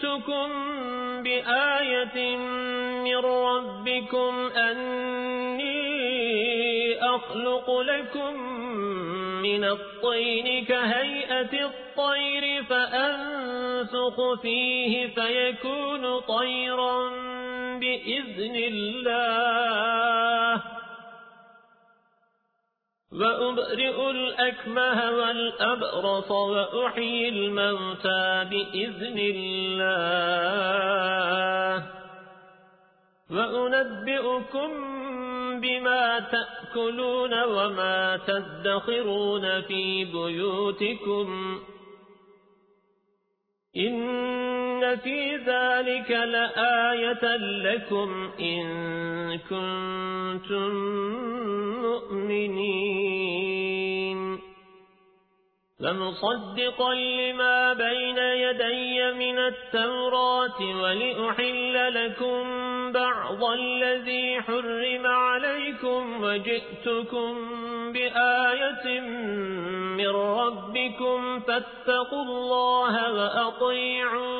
جئتكم بآية من ربكم أني أخلق لكم من الطين كهيئة الطير فأنفق فيه فيكون طيرا بإذن الله. وأبرئ الأكمه والأبرص وأحيي الموتى بإذن الله. وأنبئكم بما تأكلون وما تدخرون في بيوتكم. إن في ذلك لآية لكم إن كنتم مؤمنين لمصدقا لما بين يدي من التوراة ولأحل لكم بعض الذي حرم عليكم وجئتكم بآية من ربكم فاتقوا الله وأطيعون